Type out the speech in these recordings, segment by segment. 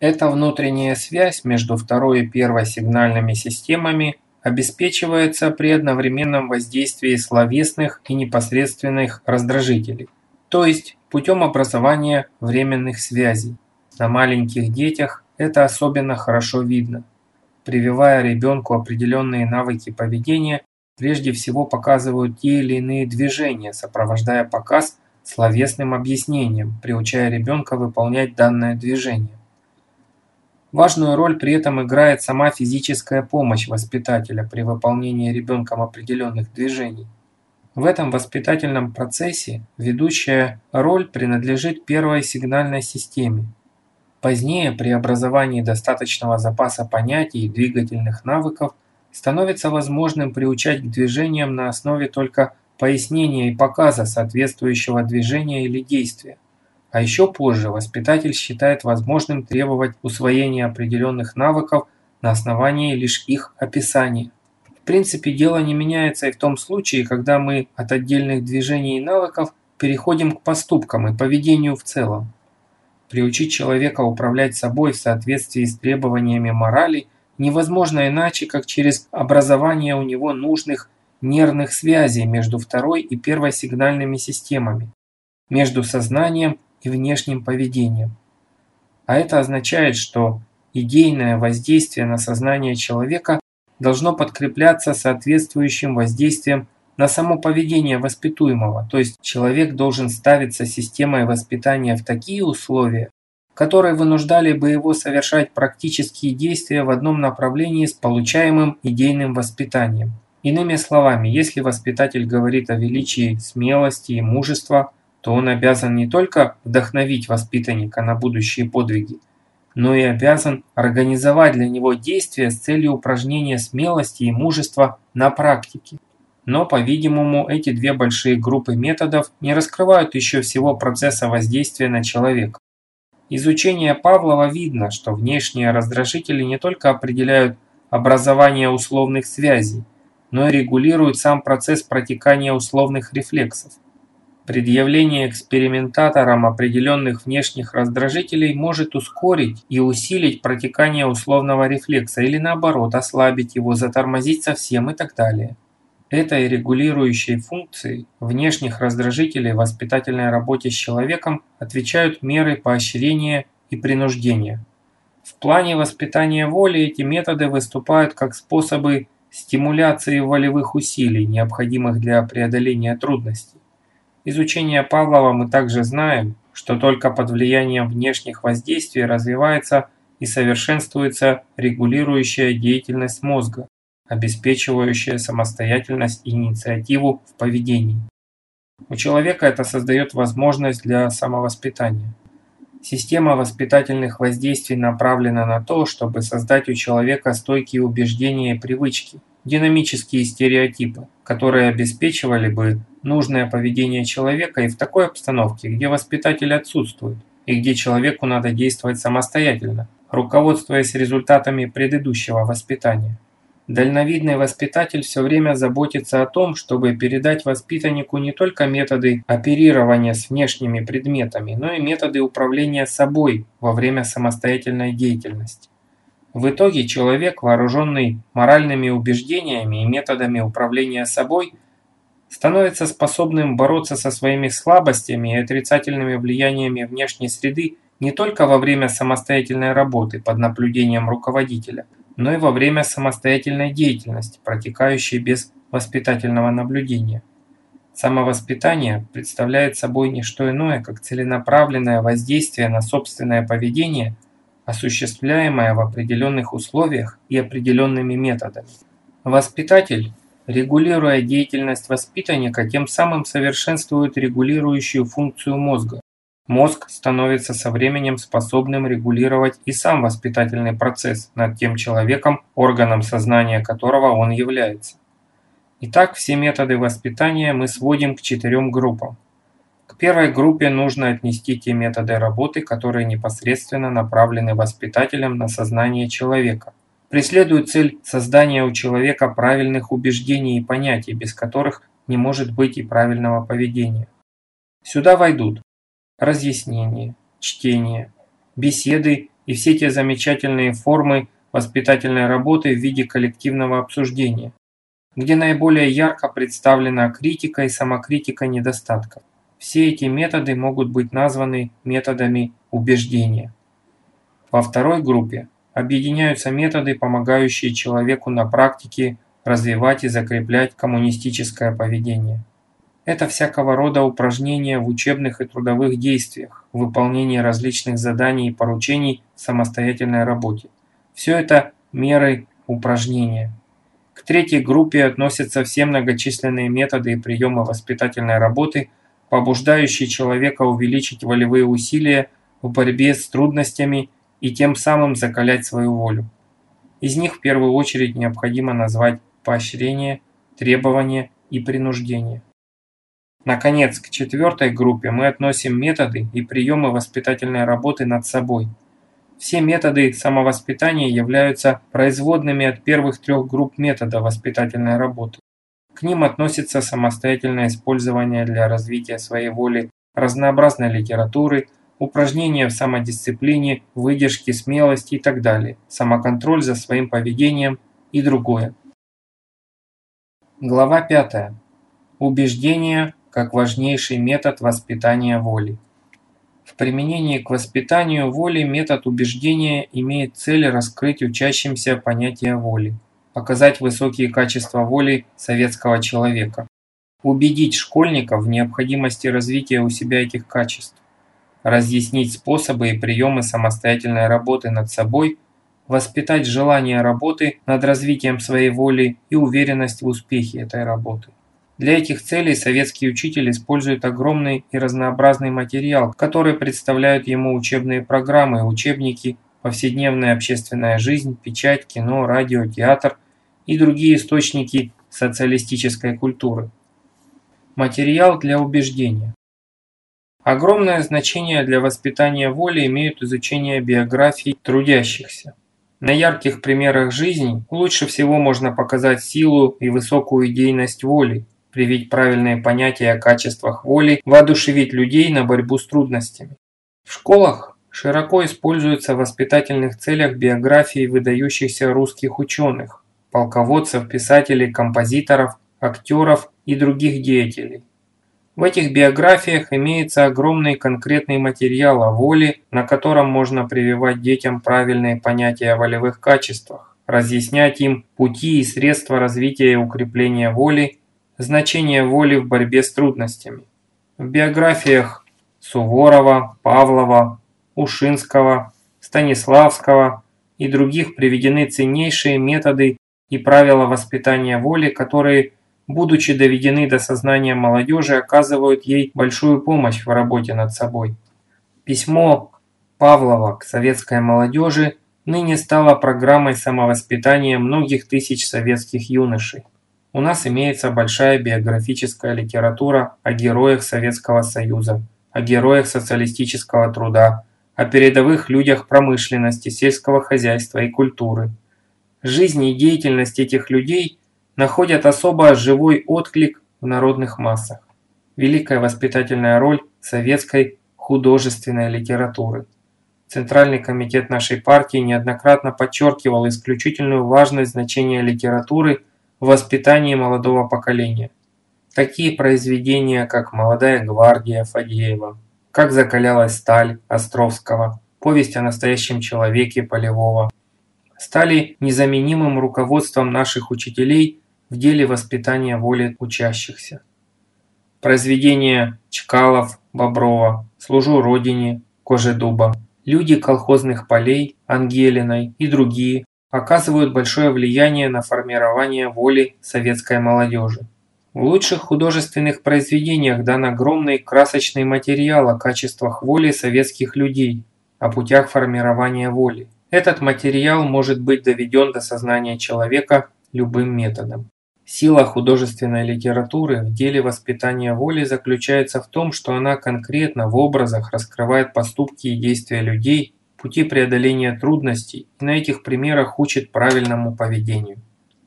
Эта внутренняя связь между второй и первой сигнальными системами обеспечивается при одновременном воздействии словесных и непосредственных раздражителей, то есть путем образования временных связей. На маленьких детях это особенно хорошо видно. Прививая ребенку определенные навыки поведения, прежде всего показывают те или иные движения, сопровождая показ словесным объяснением, приучая ребенка выполнять данное движение. Важную роль при этом играет сама физическая помощь воспитателя при выполнении ребенком определенных движений. В этом воспитательном процессе ведущая роль принадлежит первой сигнальной системе. Позднее при образовании достаточного запаса понятий и двигательных навыков становится возможным приучать к движениям на основе только пояснения и показа соответствующего движения или действия. А еще позже воспитатель считает возможным требовать усвоения определенных навыков на основании лишь их описания. В принципе, дело не меняется и в том случае, когда мы от отдельных движений и навыков переходим к поступкам и поведению в целом. Приучить человека управлять собой в соответствии с требованиями морали невозможно иначе, как через образование у него нужных нервных связей между второй и первой сигнальными системами, между сознанием и внешним поведением. А это означает, что идейное воздействие на сознание человека должно подкрепляться соответствующим воздействием на само поведение воспитуемого, то есть человек должен ставиться системой воспитания в такие условия, которые вынуждали бы его совершать практические действия в одном направлении с получаемым идейным воспитанием. Иными словами, если воспитатель говорит о величии смелости и мужества, то он обязан не только вдохновить воспитанника на будущие подвиги, но и обязан организовать для него действия с целью упражнения смелости и мужества на практике. Но, по-видимому, эти две большие группы методов не раскрывают еще всего процесса воздействия на человека. Изучение Павлова видно, что внешние раздражители не только определяют образование условных связей, но и регулируют сам процесс протекания условных рефлексов. Предъявление экспериментаторам определенных внешних раздражителей может ускорить и усилить протекание условного рефлекса или наоборот ослабить его, затормозить совсем и так далее. Этой регулирующей функцией внешних раздражителей в воспитательной работе с человеком отвечают меры поощрения и принуждения. В плане воспитания воли эти методы выступают как способы стимуляции волевых усилий, необходимых для преодоления трудностей. Изучение Павлова мы также знаем, что только под влиянием внешних воздействий развивается и совершенствуется регулирующая деятельность мозга, обеспечивающая самостоятельность и инициативу в поведении. У человека это создает возможность для самовоспитания. Система воспитательных воздействий направлена на то, чтобы создать у человека стойкие убеждения и привычки, динамические стереотипы, которые обеспечивали бы нужное поведение человека и в такой обстановке, где воспитатель отсутствует, и где человеку надо действовать самостоятельно, руководствуясь результатами предыдущего воспитания. Дальновидный воспитатель все время заботится о том, чтобы передать воспитаннику не только методы оперирования с внешними предметами, но и методы управления собой во время самостоятельной деятельности. В итоге человек, вооруженный моральными убеждениями и методами управления собой, становится способным бороться со своими слабостями и отрицательными влияниями внешней среды не только во время самостоятельной работы под наблюдением руководителя – но и во время самостоятельной деятельности, протекающей без воспитательного наблюдения. Самовоспитание представляет собой не что иное, как целенаправленное воздействие на собственное поведение, осуществляемое в определенных условиях и определенными методами. Воспитатель, регулируя деятельность воспитанника, тем самым совершенствует регулирующую функцию мозга, Мозг становится со временем способным регулировать и сам воспитательный процесс над тем человеком, органом сознания которого он является. Итак, все методы воспитания мы сводим к четырем группам. Первой группе нужно отнести те методы работы, которые непосредственно направлены воспитателем на сознание человека. Преследуют цель создания у человека правильных убеждений и понятий, без которых не может быть и правильного поведения. Сюда войдут разъяснение, чтение, беседы и все те замечательные формы воспитательной работы в виде коллективного обсуждения, где наиболее ярко представлена критика и самокритика недостатков. Все эти методы могут быть названы методами убеждения. Во второй группе объединяются методы, помогающие человеку на практике развивать и закреплять коммунистическое поведение. Это всякого рода упражнения в учебных и трудовых действиях, выполнении различных заданий и поручений в самостоятельной работе. Все это меры упражнения. К третьей группе относятся все многочисленные методы и приемы воспитательной работы, побуждающие человека увеличить волевые усилия в борьбе с трудностями и тем самым закалять свою волю. Из них в первую очередь необходимо назвать поощрение, требование и принуждение. Наконец, к четвертой группе мы относим методы и приемы воспитательной работы над собой. Все методы самовоспитания являются производными от первых трех групп методов воспитательной работы. К ним относится самостоятельное использование для развития своей воли разнообразной литературы, упражнения в самодисциплине, выдержке, смелости и так далее, самоконтроль за своим поведением и другое. Глава 5. Убеждения как важнейший метод воспитания воли. В применении к воспитанию воли метод убеждения имеет цель раскрыть учащимся понятие воли, показать высокие качества воли советского человека, убедить школьников в необходимости развития у себя этих качеств, разъяснить способы и приемы самостоятельной работы над собой, воспитать желание работы над развитием своей воли и уверенность в успехе этой работы. Для этих целей советский учитель использует огромный и разнообразный материал, который представляют ему учебные программы, учебники, повседневная общественная жизнь, печать, кино, радио, театр и другие источники социалистической культуры. Материал для убеждения. Огромное значение для воспитания воли имеют изучение биографий трудящихся. На ярких примерах жизни лучше всего можно показать силу и высокую идейность воли, привить правильные понятия о качествах воли, воодушевить людей на борьбу с трудностями. В школах широко используются в воспитательных целях биографии выдающихся русских ученых, полководцев, писателей, композиторов, актеров и других деятелей. В этих биографиях имеется огромный конкретный материал о воле, на котором можно прививать детям правильные понятия о волевых качествах, разъяснять им пути и средства развития и укрепления воли Значение воли в борьбе с трудностями. В биографиях Суворова, Павлова, Ушинского, Станиславского и других приведены ценнейшие методы и правила воспитания воли, которые, будучи доведены до сознания молодежи, оказывают ей большую помощь в работе над собой. Письмо Павлова к советской молодежи ныне стало программой самовоспитания многих тысяч советских юношей. У нас имеется большая биографическая литература о героях Советского Союза, о героях социалистического труда, о передовых людях промышленности, сельского хозяйства и культуры. Жизнь и деятельность этих людей находят особо живой отклик в народных массах. Великая воспитательная роль советской художественной литературы. Центральный комитет нашей партии неоднократно подчеркивал исключительную важность значения литературы – в воспитании молодого поколения. Такие произведения, как «Молодая гвардия» Фадеева, «Как закалялась сталь» Островского, «Повесть о настоящем человеке» Полевого, стали незаменимым руководством наших учителей в деле воспитания воли учащихся. Произведения Чкалов, Боброва, «Служу Родине», Кожедуба, «Люди колхозных полей» Ангелиной и другие оказывают большое влияние на формирование воли советской молодежи. В лучших художественных произведениях дан огромный красочный материал о качествах воли советских людей, о путях формирования воли. Этот материал может быть доведен до сознания человека любым методом. Сила художественной литературы в деле воспитания воли заключается в том, что она конкретно в образах раскрывает поступки и действия людей, пути преодоления трудностей и на этих примерах учит правильному поведению.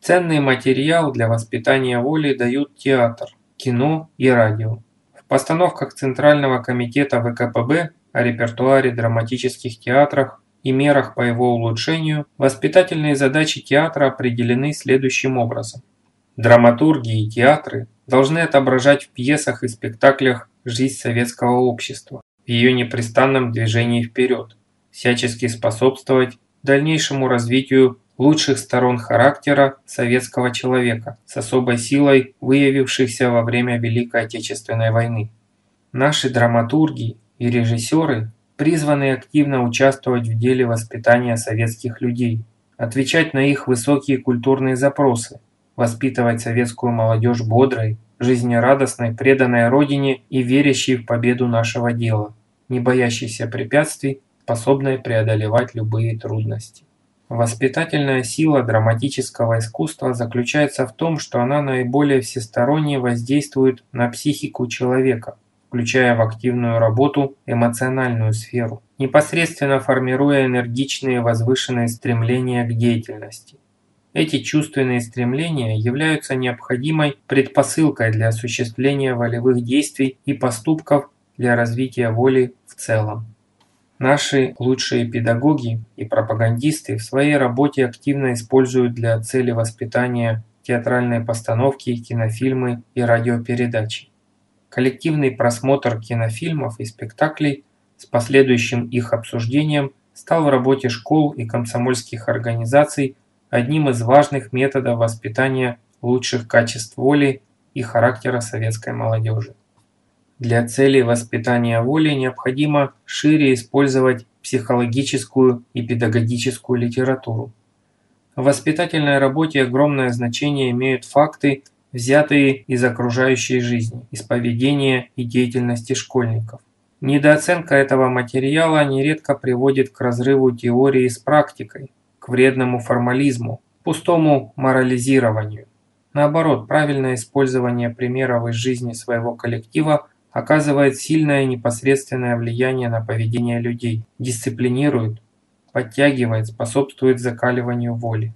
Ценный материал для воспитания воли дают театр, кино и радио. В постановках Центрального комитета ВКПБ о репертуаре драматических театрах и мерах по его улучшению, воспитательные задачи театра определены следующим образом. Драматурги и театры должны отображать в пьесах и спектаклях жизнь советского общества, в ее непрестанном движении вперед, всячески способствовать дальнейшему развитию лучших сторон характера советского человека с особой силой, выявившихся во время Великой Отечественной войны. Наши драматурги и режиссеры призваны активно участвовать в деле воспитания советских людей, отвечать на их высокие культурные запросы, воспитывать советскую молодежь бодрой, жизнерадостной, преданной Родине и верящей в победу нашего дела, не боящейся препятствий, способной преодолевать любые трудности. Воспитательная сила драматического искусства заключается в том, что она наиболее всесторонне воздействует на психику человека, включая в активную работу эмоциональную сферу, непосредственно формируя энергичные возвышенные стремления к деятельности. Эти чувственные стремления являются необходимой предпосылкой для осуществления волевых действий и поступков для развития воли в целом. Наши лучшие педагоги и пропагандисты в своей работе активно используют для цели воспитания театральные постановки, кинофильмы и радиопередачи. Коллективный просмотр кинофильмов и спектаклей с последующим их обсуждением стал в работе школ и комсомольских организаций одним из важных методов воспитания лучших качеств воли и характера советской молодежи. Для целей воспитания воли необходимо шире использовать психологическую и педагогическую литературу. В воспитательной работе огромное значение имеют факты, взятые из окружающей жизни, из поведения и деятельности школьников. Недооценка этого материала нередко приводит к разрыву теории с практикой, к вредному формализму, пустому морализированию. Наоборот, правильное использование примеров из жизни своего коллектива оказывает сильное непосредственное влияние на поведение людей, дисциплинирует, подтягивает, способствует закаливанию воли.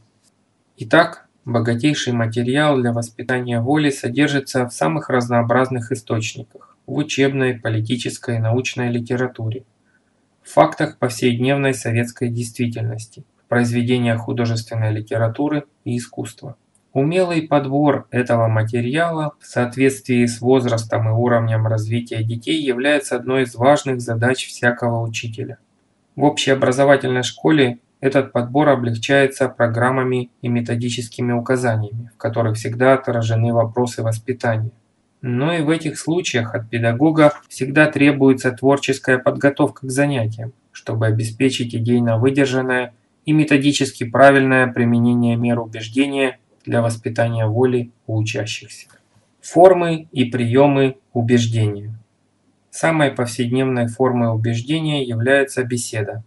Итак, богатейший материал для воспитания воли содержится в самых разнообразных источниках – в учебной, политической научной литературе, в фактах повседневной советской действительности, в произведениях художественной литературы и искусства. Умелый подбор этого материала в соответствии с возрастом и уровнем развития детей является одной из важных задач всякого учителя. В общеобразовательной школе этот подбор облегчается программами и методическими указаниями, в которых всегда отражены вопросы воспитания. Но и в этих случаях от педагога всегда требуется творческая подготовка к занятиям, чтобы обеспечить идейно выдержанное и методически правильное применение мер убеждения для воспитания воли у учащихся. Формы и приемы убеждения. Самой повседневной формой убеждения является беседа.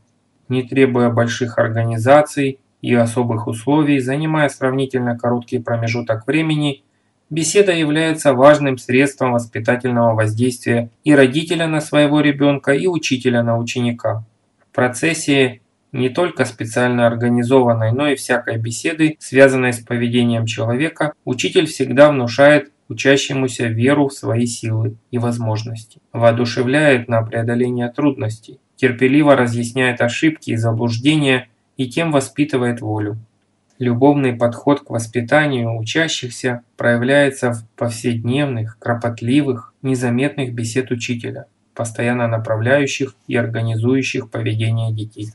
Не требуя больших организаций и особых условий, занимая сравнительно короткий промежуток времени, беседа является важным средством воспитательного воздействия и родителя на своего ребенка, и учителя на ученика. В процессе не только специально организованной, но и всякой беседы, связанной с поведением человека, учитель всегда внушает учащемуся веру в свои силы и возможности, воодушевляет на преодоление трудностей, терпеливо разъясняет ошибки и заблуждения и тем воспитывает волю. Любовный подход к воспитанию учащихся проявляется в повседневных, кропотливых, незаметных бесед учителя, постоянно направляющих и организующих поведение детей.